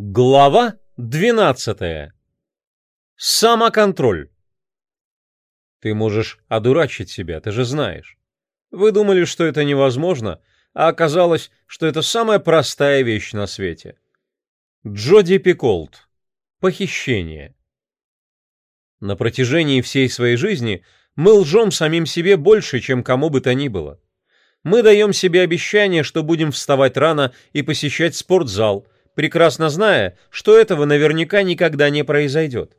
Глава 12. Самоконтроль. Ты можешь одурачить себя, ты же знаешь. Вы думали, что это невозможно, а оказалось, что это самая простая вещь на свете. Джоди Пиколд. Похищение. На протяжении всей своей жизни мы лжем самим себе больше, чем кому бы то ни было. Мы даем себе обещание, что будем вставать рано и посещать спортзал – прекрасно зная, что этого наверняка никогда не произойдет.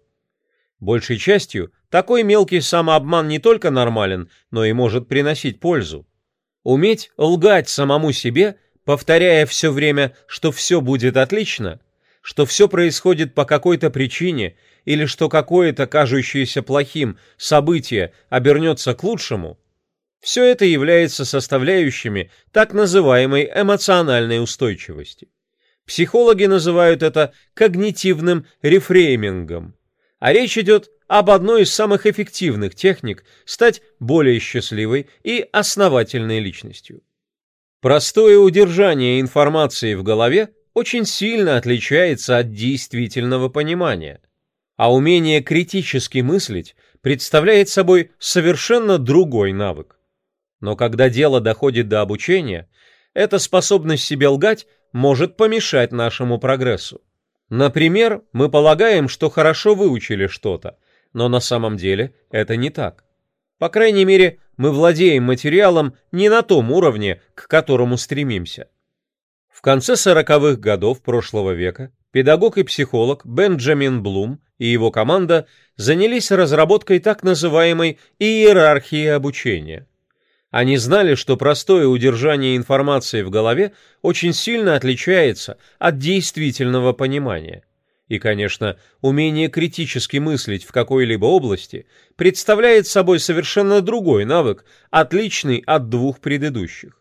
Большей частью такой мелкий самообман не только нормален, но и может приносить пользу. Уметь лгать самому себе, повторяя все время, что все будет отлично, что все происходит по какой-то причине или что какое-то кажущееся плохим событие обернется к лучшему, все это является составляющими так называемой эмоциональной устойчивости. Психологи называют это когнитивным рефреймингом. А речь идет об одной из самых эффективных техник стать более счастливой и основательной личностью. Простое удержание информации в голове очень сильно отличается от действительного понимания, а умение критически мыслить представляет собой совершенно другой навык. Но когда дело доходит до обучения, эта способность себе лгать – может помешать нашему прогрессу. Например, мы полагаем, что хорошо выучили что-то, но на самом деле это не так. По крайней мере, мы владеем материалом не на том уровне, к которому стремимся. В конце 40-х годов прошлого века педагог и психолог Бенджамин Блум и его команда занялись разработкой так называемой иерархии обучения. Они знали, что простое удержание информации в голове очень сильно отличается от действительного понимания. И, конечно, умение критически мыслить в какой-либо области представляет собой совершенно другой навык, отличный от двух предыдущих.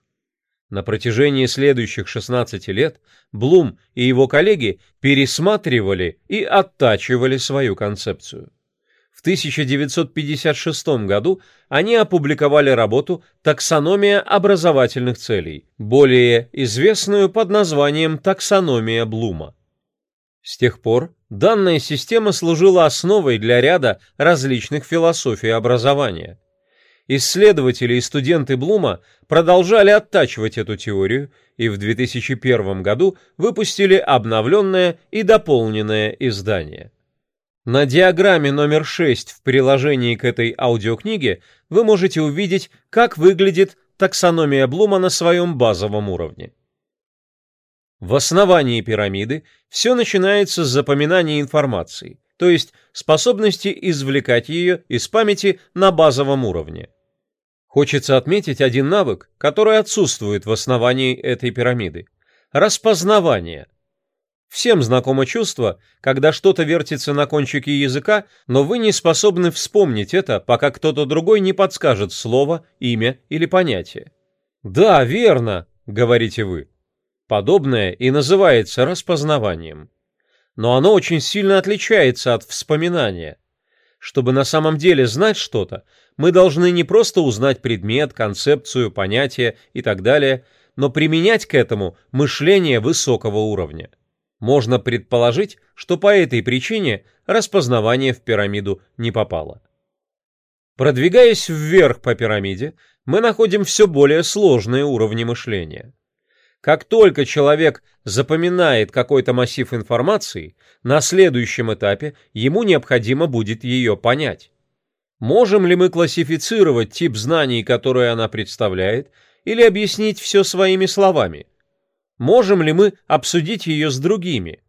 На протяжении следующих 16 лет Блум и его коллеги пересматривали и оттачивали свою концепцию. В 1956 году они опубликовали работу «Таксономия образовательных целей», более известную под названием «Таксономия Блума». С тех пор данная система служила основой для ряда различных философий образования. Исследователи и студенты Блума продолжали оттачивать эту теорию и в 2001 году выпустили обновленное и дополненное издание – на диаграмме номер 6 в приложении к этой аудиокниге вы можете увидеть, как выглядит таксономия Блума на своем базовом уровне. В основании пирамиды все начинается с запоминания информации, то есть способности извлекать ее из памяти на базовом уровне. Хочется отметить один навык, который отсутствует в основании этой пирамиды – распознавание – Всем знакомо чувство, когда что-то вертится на кончике языка, но вы не способны вспомнить это, пока кто-то другой не подскажет слово, имя или понятие. «Да, верно», — говорите вы. Подобное и называется распознаванием. Но оно очень сильно отличается от вспоминания. Чтобы на самом деле знать что-то, мы должны не просто узнать предмет, концепцию, понятие и так далее, но применять к этому мышление высокого уровня. Можно предположить, что по этой причине распознавание в пирамиду не попало. Продвигаясь вверх по пирамиде, мы находим все более сложные уровни мышления. Как только человек запоминает какой-то массив информации, на следующем этапе ему необходимо будет ее понять. Можем ли мы классифицировать тип знаний, которые она представляет, или объяснить все своими словами – можем ли мы обсудить ее с другими.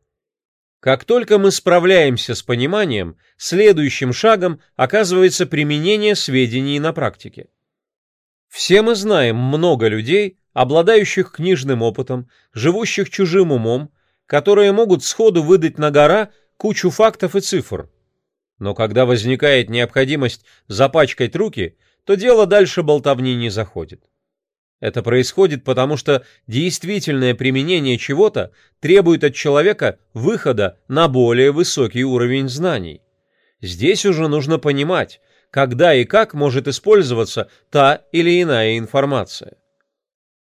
Как только мы справляемся с пониманием, следующим шагом оказывается применение сведений на практике. Все мы знаем много людей, обладающих книжным опытом, живущих чужим умом, которые могут сходу выдать на гора кучу фактов и цифр. Но когда возникает необходимость запачкать руки, то дело дальше болтовни не заходит. Это происходит потому, что действительное применение чего-то требует от человека выхода на более высокий уровень знаний. Здесь уже нужно понимать, когда и как может использоваться та или иная информация.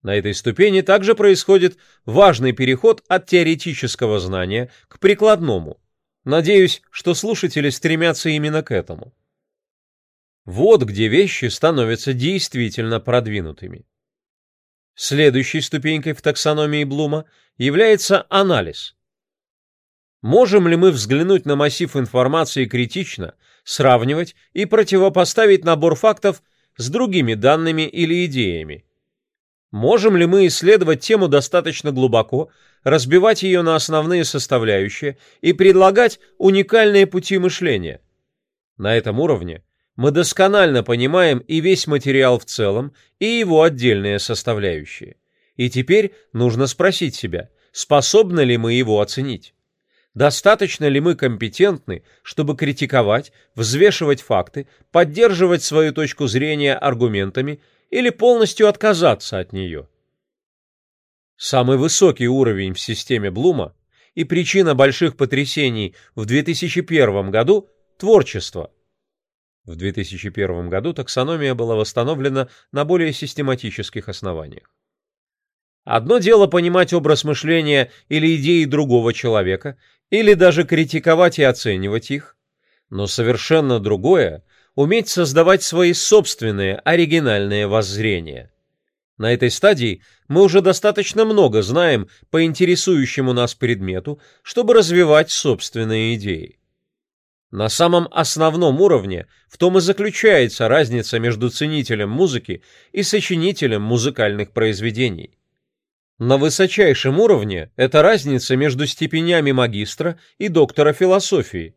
На этой ступени также происходит важный переход от теоретического знания к прикладному. Надеюсь, что слушатели стремятся именно к этому. Вот где вещи становятся действительно продвинутыми. Следующей ступенькой в таксономии Блума является анализ. Можем ли мы взглянуть на массив информации критично, сравнивать и противопоставить набор фактов с другими данными или идеями? Можем ли мы исследовать тему достаточно глубоко, разбивать ее на основные составляющие и предлагать уникальные пути мышления? На этом уровне мы досконально понимаем и весь материал в целом, и его отдельные составляющие. И теперь нужно спросить себя, способны ли мы его оценить? Достаточно ли мы компетентны, чтобы критиковать, взвешивать факты, поддерживать свою точку зрения аргументами или полностью отказаться от нее? Самый высокий уровень в системе Блума и причина больших потрясений в 2001 году – творчество – в 2001 году таксономия была восстановлена на более систематических основаниях. Одно дело понимать образ мышления или идеи другого человека, или даже критиковать и оценивать их, но совершенно другое – уметь создавать свои собственные оригинальные воззрения. На этой стадии мы уже достаточно много знаем по интересующему нас предмету, чтобы развивать собственные идеи. На самом основном уровне в том и заключается разница между ценителем музыки и сочинителем музыкальных произведений. На высочайшем уровне это разница между степенями магистра и доктора философии.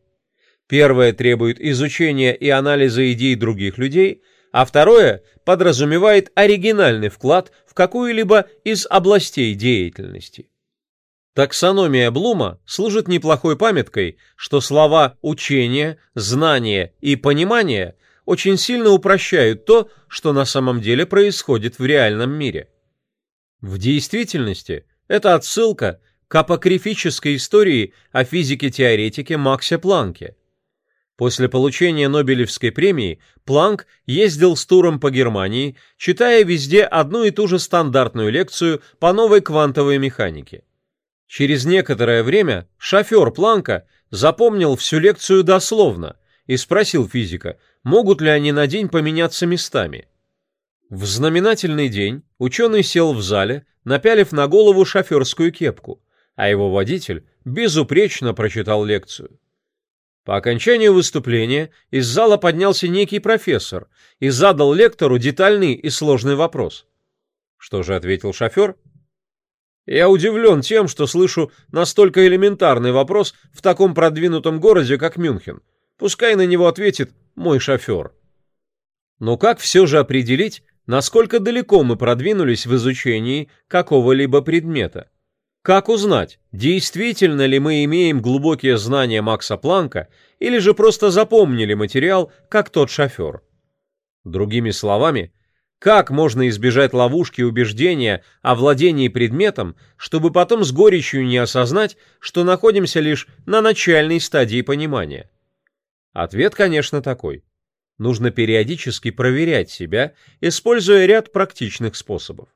Первое требует изучения и анализа идей других людей, а второе подразумевает оригинальный вклад в какую-либо из областей деятельности. Таксономия Блума служит неплохой памяткой, что слова «учение», «знание» и «понимание» очень сильно упрощают то, что на самом деле происходит в реальном мире. В действительности это отсылка к апокрифической истории о физике-теоретике Максе Планке. После получения Нобелевской премии Планк ездил с туром по Германии, читая везде одну и ту же стандартную лекцию по новой квантовой механике. Через некоторое время шофер Планка запомнил всю лекцию дословно и спросил физика, могут ли они на день поменяться местами. В знаменательный день ученый сел в зале, напялив на голову шоферскую кепку, а его водитель безупречно прочитал лекцию. По окончанию выступления из зала поднялся некий профессор и задал лектору детальный и сложный вопрос. Что же ответил шофер? Я удивлен тем, что слышу настолько элементарный вопрос в таком продвинутом городе, как Мюнхен. Пускай на него ответит мой шофер. Но как все же определить, насколько далеко мы продвинулись в изучении какого-либо предмета? Как узнать, действительно ли мы имеем глубокие знания Макса Планка или же просто запомнили материал, как тот шофер? Другими словами, как можно избежать ловушки убеждения о владении предметом, чтобы потом с горечью не осознать, что находимся лишь на начальной стадии понимания? Ответ, конечно, такой. Нужно периодически проверять себя, используя ряд практичных способов.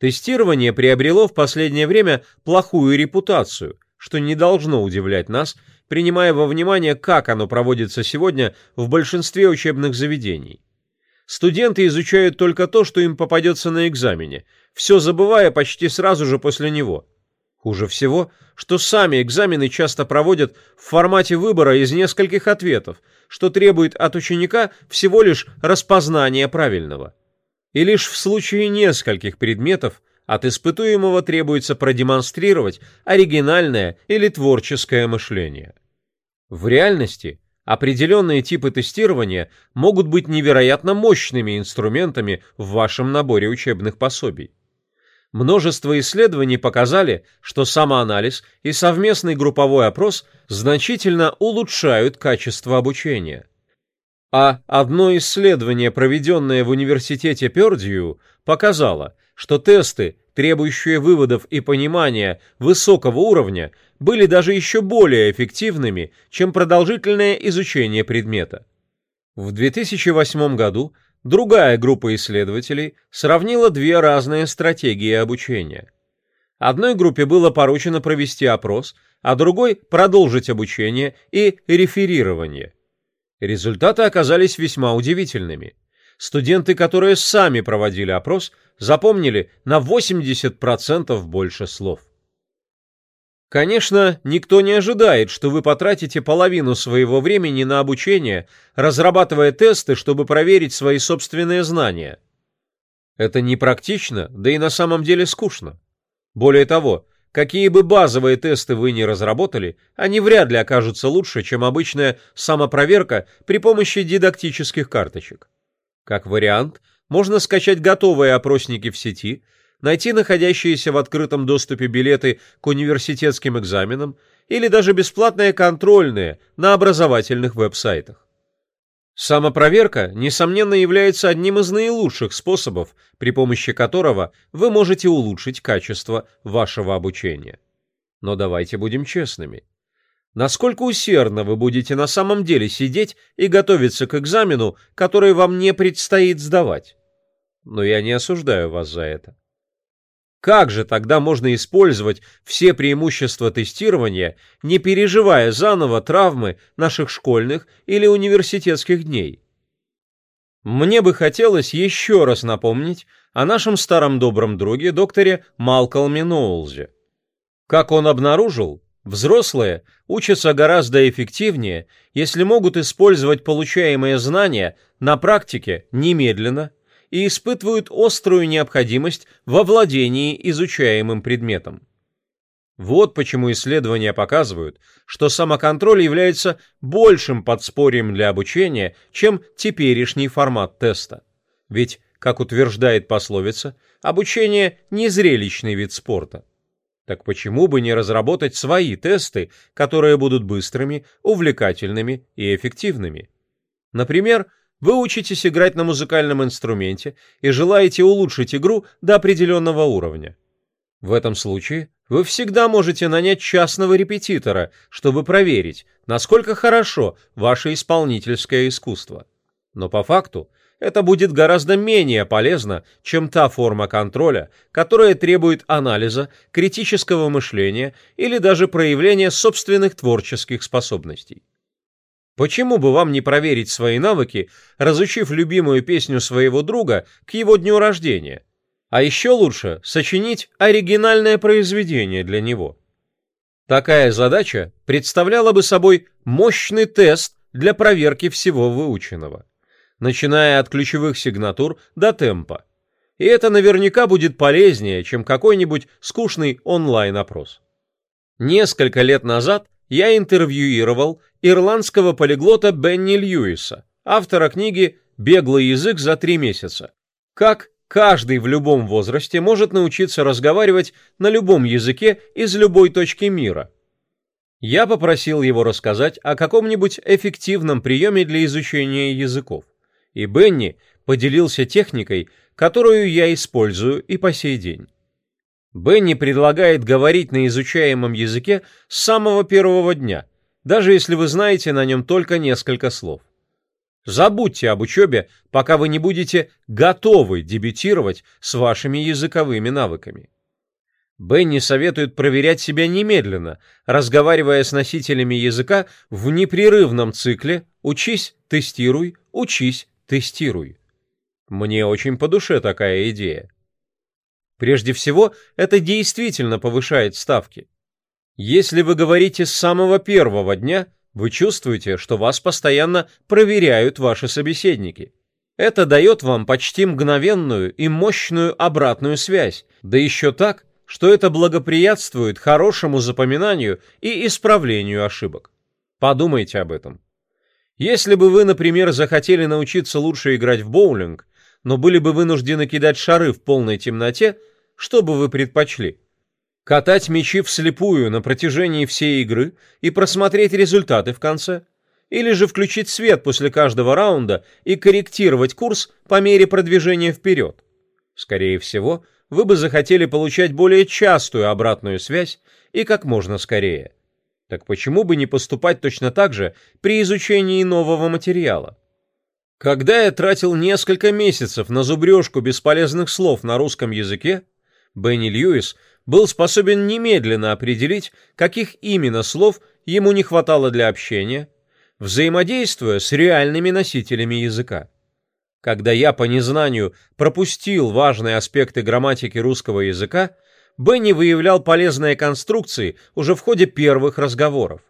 Тестирование приобрело в последнее время плохую репутацию, что не должно удивлять нас, принимая во внимание, как оно проводится сегодня в большинстве учебных заведений. Студенты изучают только то, что им попадется на экзамене, все забывая почти сразу же после него. Хуже всего, что сами экзамены часто проводят в формате выбора из нескольких ответов, что требует от ученика всего лишь распознания правильного. И лишь в случае нескольких предметов от испытуемого требуется продемонстрировать оригинальное или творческое мышление. В реальности Определенные типы тестирования могут быть невероятно мощными инструментами в вашем наборе учебных пособий. Множество исследований показали, что самоанализ и совместный групповой опрос значительно улучшают качество обучения. А одно исследование, проведенное в университете Пердью, показало, что тесты, требующие выводов и понимания высокого уровня, были даже еще более эффективными, чем продолжительное изучение предмета. В 2008 году другая группа исследователей сравнила две разные стратегии обучения. Одной группе было поручено провести опрос, а другой – продолжить обучение и реферирование. Результаты оказались весьма удивительными. Студенты, которые сами проводили опрос, запомнили на 80% больше слов. Конечно, никто не ожидает, что вы потратите половину своего времени на обучение, разрабатывая тесты, чтобы проверить свои собственные знания. Это непрактично, да и на самом деле скучно. Более того, какие бы базовые тесты вы ни разработали, они вряд ли окажутся лучше, чем обычная самопроверка при помощи дидактических карточек. Как вариант, можно скачать готовые опросники в сети – найти находящиеся в открытом доступе билеты к университетским экзаменам или даже бесплатные контрольные на образовательных веб-сайтах. Самопроверка, несомненно, является одним из наилучших способов, при помощи которого вы можете улучшить качество вашего обучения. Но давайте будем честными. Насколько усердно вы будете на самом деле сидеть и готовиться к экзамену, который вам не предстоит сдавать? Но я не осуждаю вас за это. Как же тогда можно использовать все преимущества тестирования, не переживая заново травмы наших школьных или университетских дней? Мне бы хотелось еще раз напомнить о нашем старом добром друге докторе Малколме Ноулзе. Как он обнаружил, Взрослые учатся гораздо эффективнее, если могут использовать получаемые знания на практике немедленно и испытывают острую необходимость во владении изучаемым предметом. Вот почему исследования показывают, что самоконтроль является большим подспорьем для обучения, чем теперешний формат теста. Ведь, как утверждает пословица, обучение – не зрелищный вид спорта. Так почему бы не разработать свои тесты, которые будут быстрыми, увлекательными и эффективными? Например, вы учитесь играть на музыкальном инструменте и желаете улучшить игру до определенного уровня. В этом случае вы всегда можете нанять частного репетитора, чтобы проверить, насколько хорошо ваше исполнительское искусство. Но по факту это будет гораздо менее полезно, чем та форма контроля, которая требует анализа, критического мышления или даже проявления собственных творческих способностей. Почему бы вам не проверить свои навыки, разучив любимую песню своего друга к его дню рождения? А еще лучше сочинить оригинальное произведение для него. Такая задача представляла бы собой мощный тест для проверки всего выученного, начиная от ключевых сигнатур до темпа. И это наверняка будет полезнее, чем какой-нибудь скучный онлайн-опрос. Несколько лет назад я интервьюировал ирландского полиглота Бенни Льюиса, автора книги «Беглый язык за три месяца». Как каждый в любом возрасте может научиться разговаривать на любом языке из любой точки мира. Я попросил его рассказать о каком-нибудь эффективном приеме для изучения языков, и Бенни поделился техникой, которую я использую и по сей день. Бенни предлагает говорить на изучаемом языке с самого первого дня, даже если вы знаете на нем только несколько слов. Забудьте об учебе, пока вы не будете готовы дебютировать с вашими языковыми навыками. Бенни советует проверять себя немедленно, разговаривая с носителями языка в непрерывном цикле «учись, тестируй, учись, тестируй». Мне очень по душе такая идея. Прежде всего, это действительно повышает ставки. Если вы говорите с самого первого дня, вы чувствуете, что вас постоянно проверяют ваши собеседники. Это дает вам почти мгновенную и мощную обратную связь, да еще так, что это благоприятствует хорошему запоминанию и исправлению ошибок. Подумайте об этом. Если бы вы, например, захотели научиться лучше играть в боулинг, но были бы вынуждены кидать шары в полной темноте – что бы вы предпочли? Катать мячи вслепую на протяжении всей игры и просмотреть результаты в конце? Или же включить свет после каждого раунда и корректировать курс по мере продвижения вперед? Скорее всего, вы бы захотели получать более частую обратную связь и как можно скорее. Так почему бы не поступать точно так же при изучении нового материала? Когда я тратил несколько месяцев на зубрежку бесполезных слов на русском языке, Бенни Льюис был способен немедленно определить, каких именно слов ему не хватало для общения, взаимодействуя с реальными носителями языка. Когда я по незнанию пропустил важные аспекты грамматики русского языка, Бенни выявлял полезные конструкции уже в ходе первых разговоров.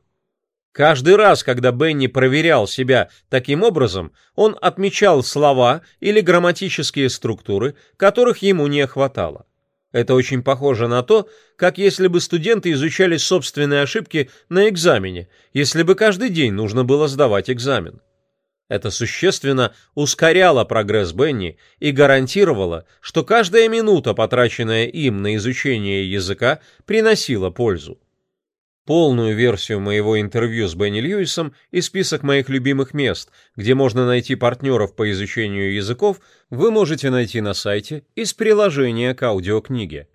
Каждый раз, когда Бенни проверял себя таким образом, он отмечал слова или грамматические структуры, которых ему не хватало. Это очень похоже на то, как если бы студенты изучали собственные ошибки на экзамене, если бы каждый день нужно было сдавать экзамен. Это существенно ускоряло прогресс Бенни и гарантировало, что каждая минута, потраченная им на изучение языка, приносила пользу полную версию моего интервью с Бенни Льюисом и список моих любимых мест, где можно найти партнеров по изучению языков, вы можете найти на сайте из приложения к аудиокниге.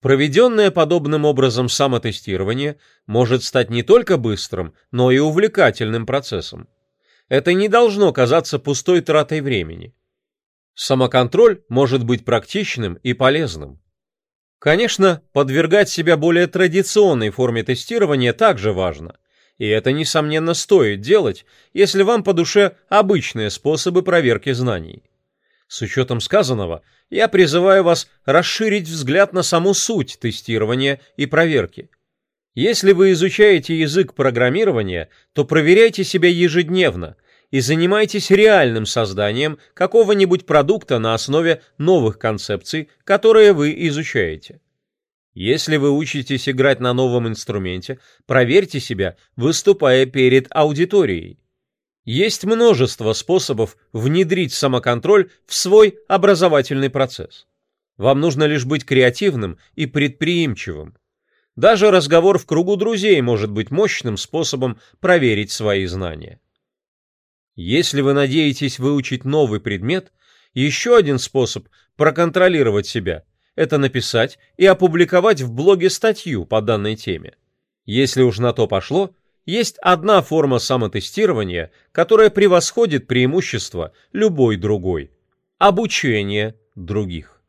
Проведенное подобным образом самотестирование может стать не только быстрым, но и увлекательным процессом. Это не должно казаться пустой тратой времени. Самоконтроль может быть практичным и полезным. Конечно, подвергать себя более традиционной форме тестирования также важно. И это, несомненно, стоит делать, если вам по душе обычные способы проверки знаний. С учетом сказанного, я призываю вас расширить взгляд на саму суть тестирования и проверки. Если вы изучаете язык программирования, то проверяйте себя ежедневно – и занимайтесь реальным созданием какого-нибудь продукта на основе новых концепций, которые вы изучаете. Если вы учитесь играть на новом инструменте, проверьте себя, выступая перед аудиторией. Есть множество способов внедрить самоконтроль в свой образовательный процесс. Вам нужно лишь быть креативным и предприимчивым. Даже разговор в кругу друзей может быть мощным способом проверить свои знания. Если вы надеетесь выучить новый предмет, еще один способ проконтролировать себя – это написать и опубликовать в блоге статью по данной теме. Если уж на то пошло, есть одна форма самотестирования, которая превосходит преимущество любой другой – обучение других.